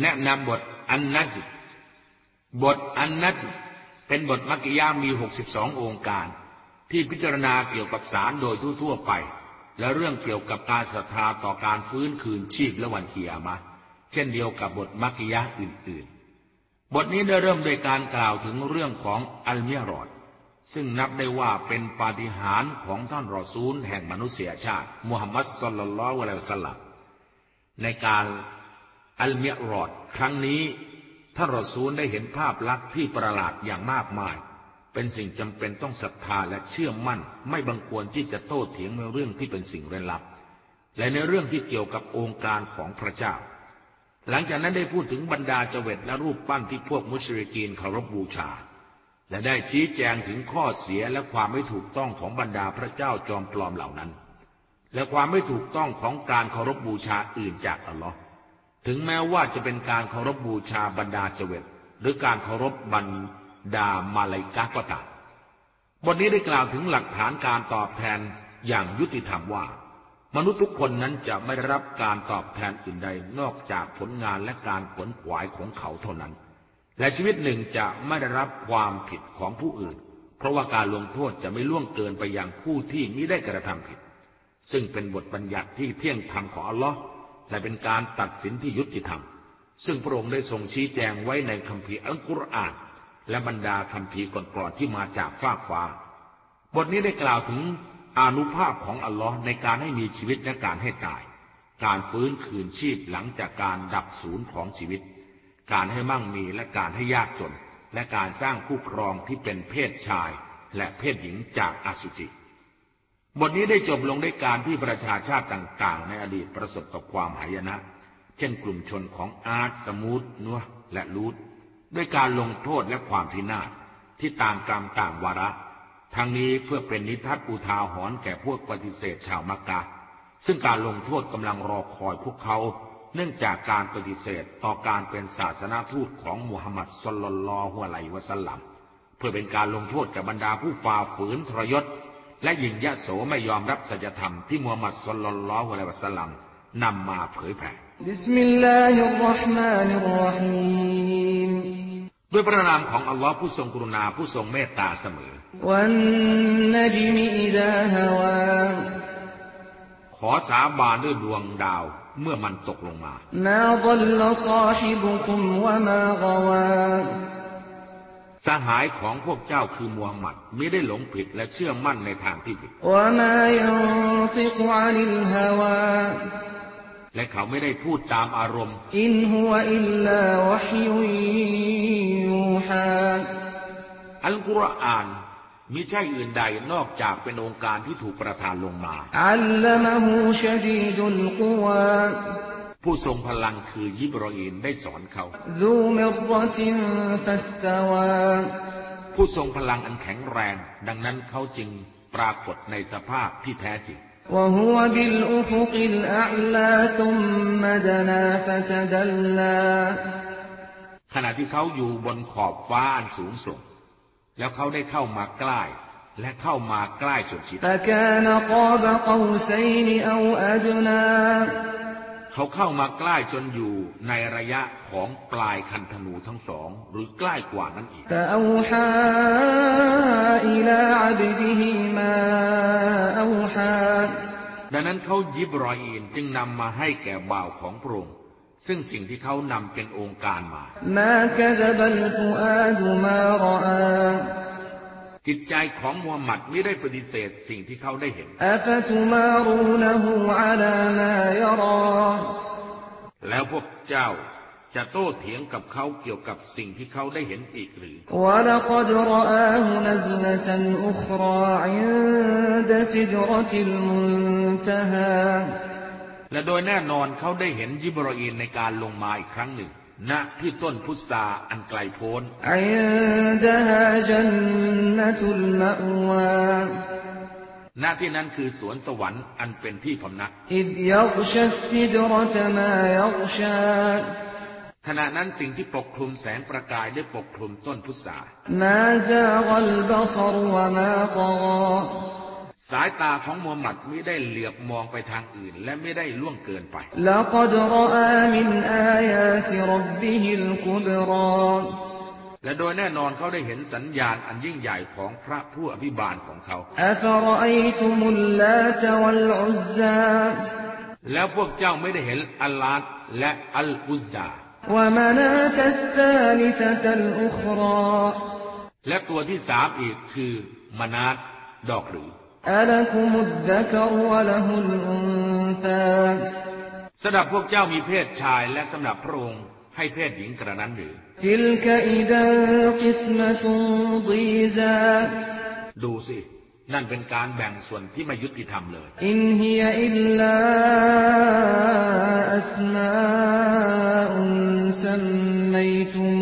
แนะนำบทอันนัดบทอันนัดเป็นบทมักกิยามี62ององค์การ ที่พิจารณาเกี่ยวกับสารโดยทั่วๆไป และเรื่องเกี่ยวกับการศรัทธาต่อการฟื้นคืนชีพและวันเคียามะเช่นเดียวกับบทมักกิยาอื่นๆ บทนี้ได้เริ่มโดยการกล่าวถึงเรื่องของอัลเมียรอด ซึ่งนับได้ว่าเป็นปาฏิหาริย์ของท่านรอซูลแห่งมนุษยชาติ มุฮัมมัดสุลลัลลอฮุอะลัยฮิวะสัลลัมในการ อัลเมียรอด ครั้งนี้ท่านรอซูลได้เห็นภาพลักษณ์ที่ประหลาดอย่างมากมาย เป็นสิ่งจำเป็นต้องศรัทธาและเชื่อมั่น ไม่บังควรที่จะโต้เถียงในเรื่องที่เป็นสิ่งเร้นลับ และในเรื่องที่เกี่ยวกับองค์การของพระเจ้า หลังจากนั้นได้พูดถึงบรรดาเจวิตและรูปปั้นที่พวกมุชริกีนเคารพบูชา และได้ชี้แจงถึงข้อเสียและความไม่ถูกต้องของบรรดาพระเจ้าจอมปลอมเหล่านั้น และความไม่ถูกต้องของการเคารพบูชาอื่นจากอัลลอฮ์ ถึงแม้ว่าจะเป็นการเคารพบบูชาบรรดาเจวิตหรือการเคารพบรรดามาลายกาก็ตามบทนี้ได้กล่าวถึงหลักฐานการตอบแทนอย่างยุติธรรมว่า มนุษย์ทุกคนนั้นจะไม่ได้รับการตอบแทนอื่นใดนอกจากผลงานและการผลขวายของเขาเท่านั้น และชีวิตหนึ่งจะไม่ได้รับความผิดของผู้อื่น เพราะว่าการลงโทษจะไม่ล่วงเกินไปยังผู้ที่มิได้กระทำผิด ซึ่งเป็นบทบัญญัติที่เที่ยงธรรมของอัลลอฮ์ และเป็นการตัดสินที่ยุติธรรม ซึ่งพระองค์ได้ทรงชี้แจงไว้ในคัมภีร์อัลกุรอาน และบรรดาคัมภีร์ก่อนๆที่มาจากฟากฟ้า บทนี้ได้กล่าวถึงอนุภาพของอัลลอฮ์ในการให้มีชีวิตและการให้ตาย การฟื้นคืนชีพหลังจากการดับศูนย์ของชีวิต การให้มั่งมีและการให้ยากจน และการสร้างคู่ครองที่เป็นเพศชาย และเพศหญิงจากอสุจิ บทนี้ได้จบลงด้วยการที่ประชาชาติต่าง ๆ ในอดีตประสบกับความหายนะ เช่นกลุ่มชนของอาร์ตสมูทนัวและลูดด้วยการลงโทษและความพินาศที่ต่างกรรมต่างวาระ ทั้งนี้เพื่อเป็นนิทัศอุทาหรณ์แก่พวกปฏิเสธชาวมักกะ ซึ่งการลงโทษกำลังรอคอยพวกเขา เนื่องจากการปฏิเสธต่อการเป็นศาสนาทูตของมุฮัมมัดสุลลัลลอฮุอะลัยวะสลัมเพื่อเป็นการลงโทษกับบรรดาผู้ฝ่าฝืนทรยศ และหญิงยะโสไม่ยอมรับสัจธรรมที่มูฮัมมัดสุลลัลลอฮุอะลัยวะสัลลัมนำมาเผยแผ่ด้วยพระนามของอัลลอฮ์ผู้ทรงกรุณาผู้ทรงเมตตาเสมอ ขอสาบานด้วยดวงดาวเมื่อมันตกลงมา สหายของพวกเจ้าคือมูฮัมหมัดไม่ได้หลงผิดและเชื่อมั่นในทางที่ผิดและเขาไม่ได้พูดตามอารมณ์ อินฮุวอิลลาวะฮิยูฮาอัลกุรอานมิใช่อื่นใดนอกจากเป็นองค์การที่ถูกประทานลงมาอัลลมฮูชดีดุลกุวา ผู้ทรงพลังคือยิบรออีนได้สอนเขา ผู้ทรงพลังอันแข็งแรง ดังนั้นเขาจึงปรากฏในสภาพที่แท้จริง ขณะที่เขาอยู่บนขอบฟ้าอันสูงส่ง แล้วเขาได้เข้ามาใกล้และเข้ามาใกล้สุดชิด เขาเข้ามาใกล้จนอยู่ในระยะของปลายคันธนูทั้งสอง หรือใกล้กว่านั้นอีกดังนั้นเขายิบรอยอินจึงนำมาให้แก่บ่าวของพระองค์ซึ่งสิ่งที่เขานำเป็นองค์การมา จิตใจของมูฮัมหมัดไม่ได้ปฏิเสธสิ่งที่เขาได้เห็น แล้วพวกเจ้าจะโต้เถียงกับเขาเกี่ยวกับสิ่งที่เขาได้เห็นอีกหรือ และโดยแน่นอนเขาได้เห็นยิบรออีนในการลงมาอีกครั้งหนึ่ง ณที่ต้นพุทราอันไกลโพ้นณที่นั้นคือสวนสวรรค์อันเป็นที่พำนักขณะนั้นสิ่งที่ปกคลุมแสงประกายได้ปกคลุมต้นพุทรา สายตาของมูฮัมหมัดไม่ได้เหลือบมองไปทางอื่น และไม่ได้ล่วงเกินไปและโดยแน่นอนเขาได้เห็นสัญญาณอันยิ่งใหญ่ของพระผู้อภิบาลของเขาแล้วพวกเจ้าไม่ได้เห็นอัลลาดและอัลอุซาและตัวที่สามอีกคือมานาตดอกหรือ สำหรับพวกเจ้ามีเพศชายและสำหรับพระองค์ให้เพศหญิงกระนั้นหรือดูสิ นั่นเป็นการแบ่งส่วนที่ไม่ยุติธรรมเลย อินฮียอิลลาอัสมาอุนสัมมตุม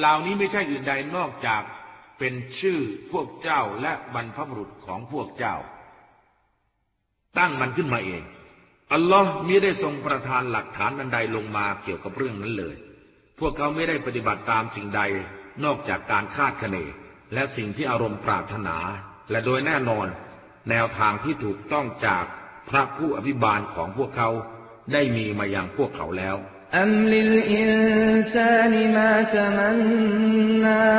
เหล่านี้ไม่ใช่อื่นใดนอกจากเป็นชื่อพวกเจ้าและบรรพบุรุษของพวกเจ้า ตั้งมันขึ้นมาเอง อัลลอฮ์มิได้ทรงประทานหลักฐานอันใดลงมาเกี่ยวกับเรื่องนั้นเลย พวกเขาไม่ได้ปฏิบัติตามสิ่งใดนอกจากการคาดคะเน และสิ่งที่อารมณ์ปรารถนา และโดยแน่นอน แนวทางที่ถูกต้องจากพระผู้อภิบาลของพวกเขาได้มีมาอย่างพวกเขาแล้ว أم للإنسان ما تمنى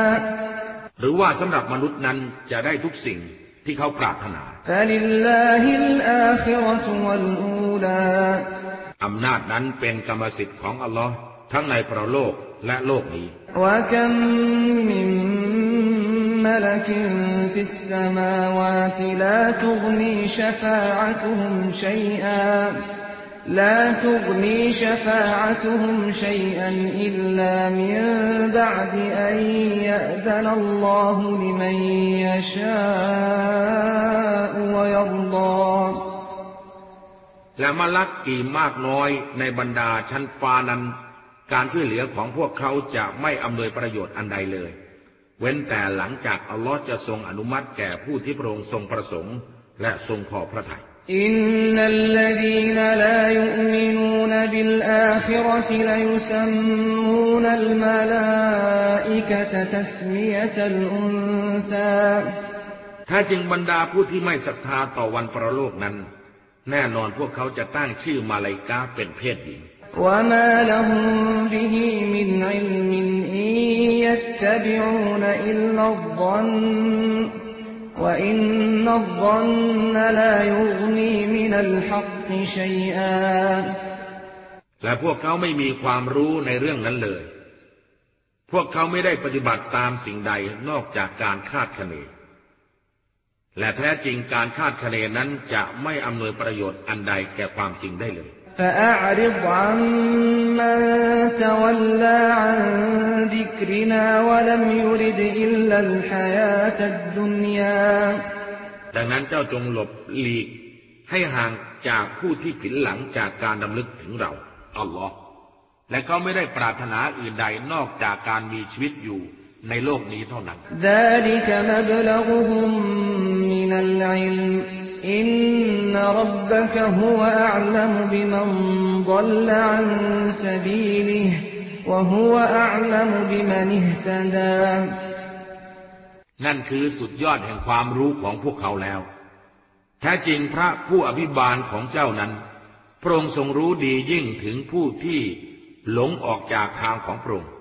หรือว่าสำหรับมนุษย์นั้นจะได้ทุกสิ่งที่เขาปรารถนา فلله الآخرة والأولى อำนาจนั้นเป็นกรรมสิทธิ์ของอัลลอฮ์ทั้งในปรโลกและโลกนี้ وكم من ملك في السماوات لا تغني شفاعتهم شيئا لا تغني شفاعتهم شيئا إلا من بعد أن يأذن الله لمن يشاء ويرضى และมาลักกี่มากน้อยในบรรดาชั้นฟ้านั้น การช่วยเหลือของพวกเขาจะไม่อำนวยประโยชน์อันใดเลย เว้นแต่หลังจากอัลลอฮ์จะทรงอนุมัติแก่ผู้ที่พระองค์ทรงประสงค์ และทรงพอพระทัย إن الذين لا يؤمنون بالآخرة ليسمون الملائكة تسمية الأنثى แท้จริงบรรดาผู้ที่ไม่ศรัทธาต่อวันประโลกนั้น แน่นอนพวกเขาจะตั้งชื่อมาลายกาเป็นเพศหญิง وما لهم به من علم إن يتبعون إلا الظن และพวกเขาไม่มีความรู้ในเรื่องนั้นเลย พวกเขาไม่ได้ปฏิบัติตามสิ่งใดนอกจากการคาดคะเน และแท้จริงการคาดคะเนนั้นจะไม่อำนวยประโยชน์อันใดแก่ความจริงได้เลย فأعرض عمن تولى عن ذكرنا ولم يرد إلا الحياة الدنيا ดังนั้นเจ้าจงหลบหลีก ให้ห่างจากผู้ที่ผินหลังจากการดำลึกถึงเรา อัลลอฮ์และเขาไม่ได้ปรารถนาอื่นใดนอกจากการมีชีวิตอยู่ในโลกนี้เท่านั้น อินนรับบะกฮุวะอัลลัมบิมันดัลลอันซะบีลิวะฮุวะอัลลัมบิมันอิฮตะดานั่นคือสุดยอดแห่งความรู้ของพวกเขาแล้ว แท้จริงพระผู้อภิบาลของเจ้านั้น พระองค์ทรงรู้ดียิ่งถึงผู้ที่หลงออกจากทางของพระองค์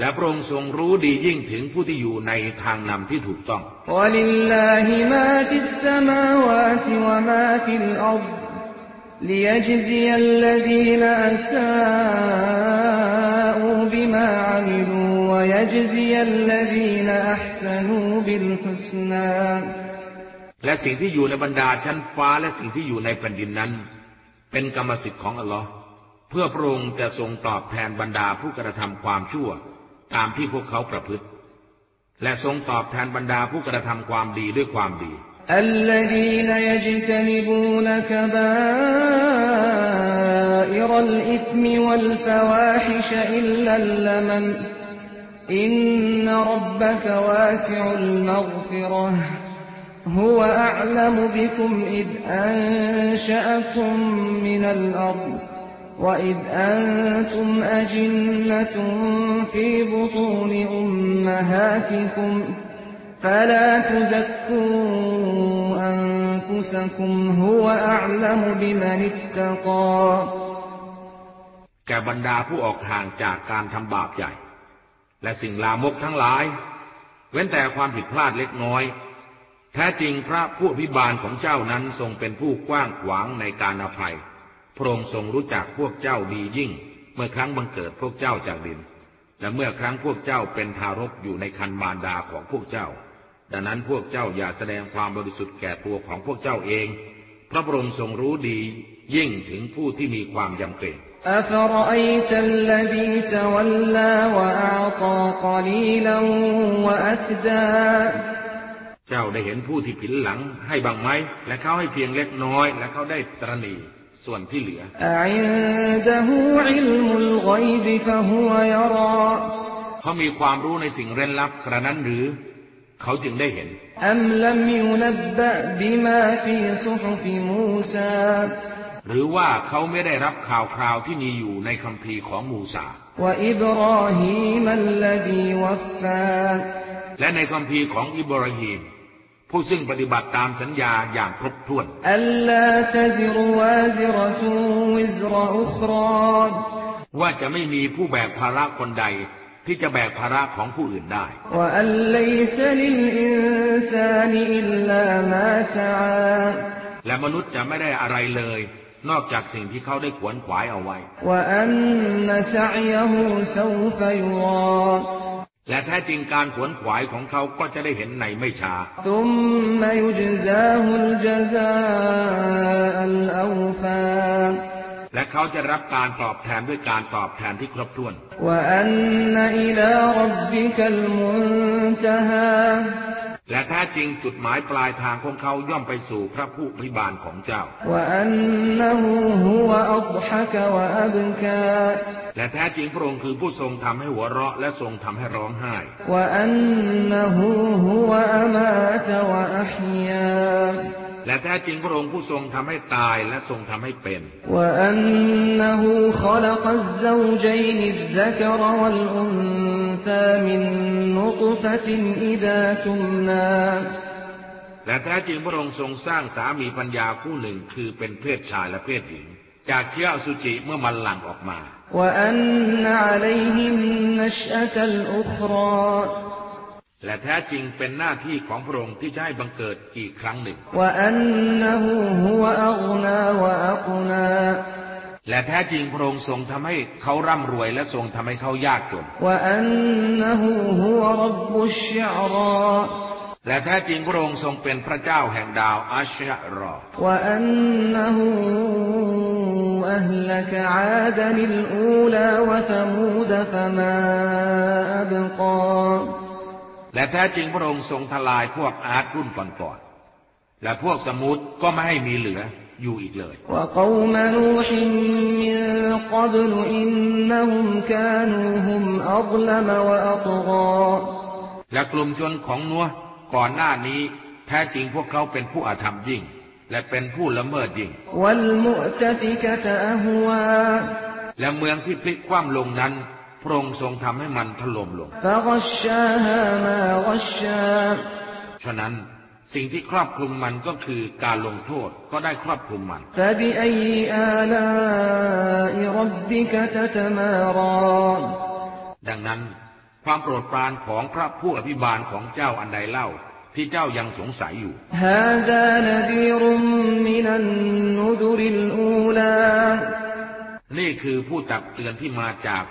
และพระองค์ทรงรู้ดียิ่งถึงผู้ที่อยู่ในทางนำที่ถูกต้องและสิ่งที่อยู่ในบรรดาชั้นฟ้าและสิ่งที่อยู่ในแผ่นดินนั้น เป็นกรรมสิทธิ์ของอัลลอฮ์เพื่อพระองค์จะทรงตอบแทนบรรดาผู้กระทำความชั่ว ตามที่พวกเขาประพฤติ และทรงตอบแทนบรรดาผู้กระทำความดีด้วยความดี الذين يجتنبون الإثم والفواحش إلا اللمم إن ربك واسع المغفرة هو أعلم بكم إذ أنشأكم من الأرض وإذ أنتم أجنة في بطون أمهاتكم فلا تزكوا أنفسكم هو أعلم بمن اتقى แก่บรรดาผู้ออกห่างจากการทำบาปใหญ่ และสิ่งลามกทั้งหลาย เว้นแต่ความผิดพลาดเล็กน้อย แท้จริงพระผู้อภิบาลของเจ้านั้นทรงเป็นผู้กว้างขวางในการอภัย พระองค์ทรงรู้จักพวกเจ้าดียิ่ง เมื่อครั้งบังเกิดพวกเจ้าจากดิน และเมื่อครั้งพวกเจ้าเป็นทารกอยู่ในคันมารดาของพวกเจ้า ดังนั้นพวกเจ้าอย่าแสดงความบริสุทธิ์แก่ตัวของพวกเจ้าเอง พระบรมทรงรู้ดียิ่งถึงผู้ที่มีความยำเกรงเจ้าได้เห็นผู้ที่ผินหลังให้บางไหม และเขาให้เพียงเล็กน้อย และเขาได้ตรณี ส่วนที่เหลือเขามีความรู้ในสิ่งเร้นลับกระนั้นหรือ เขาจึงได้เห็นหรือว่าเขาไม่ได้รับข่าวคราวที่มีอยู่ในคัมภีร์ของมูซาและในคัมภีร์ของอิบราฮิม ผู้ซึ่งปฏิบัติตามสัญญาอย่างครบถ้วนว่าจะไม่มีผู้แบกภาระคนใดที่จะแบกภาระของผู้อื่นได้ และมนุษย์จะไม่ได้อะไรเลย นอกจากสิ่งที่เขาได้ขวนขวายเอาไว้ และแท้จริงการขวนขวายของเขาก็จะได้เห็นในไม่ช้าและเขาจะรับการตอบแทนด้วยการตอบแทนที่ครบถ้วน และแท้จริงจุดหมายปลายทางของเขาย่อมไปสู่พระผู้พิบาลของเจ้า และแท้จริงพระองค์คือผู้ทรงทำให้หัวเราะและทรงทำให้ร้องไห้ และแท้จริงพระองค์ผู้ทรงทำให้ตายและทรงทำให้เป็น และแท้จริงพระองค์ผู้ทรงทำให้ตายและทรงทำให้เป็น وأنه خلق الزوجين الذكر والأنثى من نطفة إذا تمنى และแท้จริงพระองค์ทรงสร้างสามีปัญญาคู่หนึ่งคือเป็นเพศชายและเพศหญิง จากเชื้ออสุจิเมื่อมันหลั่งออกมา وأن عليه النشأة الأخرى และแท้จริงเป็นหน้าที่ของพระองค์ที่จะให้บังเกิดอีกครั้งหนึ่ง และแท้จริงพระองค์ทรงทำให้เขาร่ำรวยและทรงทำให้เขายากจน และแท้จริงพระองค์ทรงเป็นพระเจ้าแห่งดาวอัชรรอและแท้จริงพระองค์ทรงทลายพวกอาร์รุ่นก่อนๆและพวกสมุทรก็ไม่ให้มีเหลือ อยู่อีกเลยและกลุ่มชนของนัวก่อนหน้านี้ แท้จริงพวกเขาเป็นผู้อาธรรมยิ่ง และเป็นผู้ละเมิดยิ่งและเมืองที่พลิกคว่ำลงนั้นพระองค์ทรงทำให้มันถล่มลงฉะนั้น สิ่งที่ครอบคลุมมันก็คือการลงโทษก็ได้ครอบคลุมมัน ดังนั้น ความโปรดปรานของพระผู้อภิบาลของเจ้าอันใดเล่าที่เจ้ายังสงสัยอยู่ นี่คือผู้ตักเตือนที่มาจาก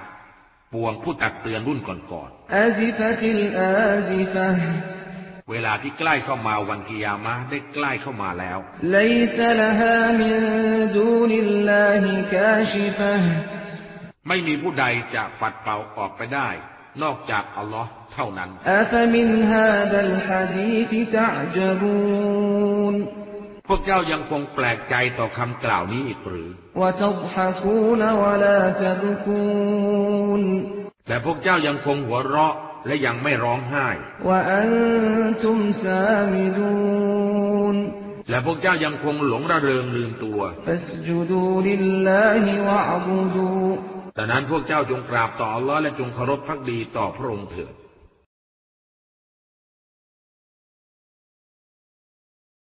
ปวงผู้ตักเตือนรุ่นก่อนๆ เวลาที่ใกล้เข้ามาวันกิยามะได้ใกล้เข้ามาแล้วไม่มีผู้ใดจะปัดเป่าออกไปได้ นอกจากอัลลอฮ์เท่านั้นพวกเจ้ายังคงแปลกใจต่อคำกล่าวนี้อีกหรือและพวกเจ้ายังคงหัวเราะ และยังไม่ร้องไห้และพวกเจ้ายังคงหลงระเริงลืมตัวดังนั้นพวกเจ้าจงกราบต่ออัลลอฮ์และจงเคารพพักดีต่อพระองค์เถิด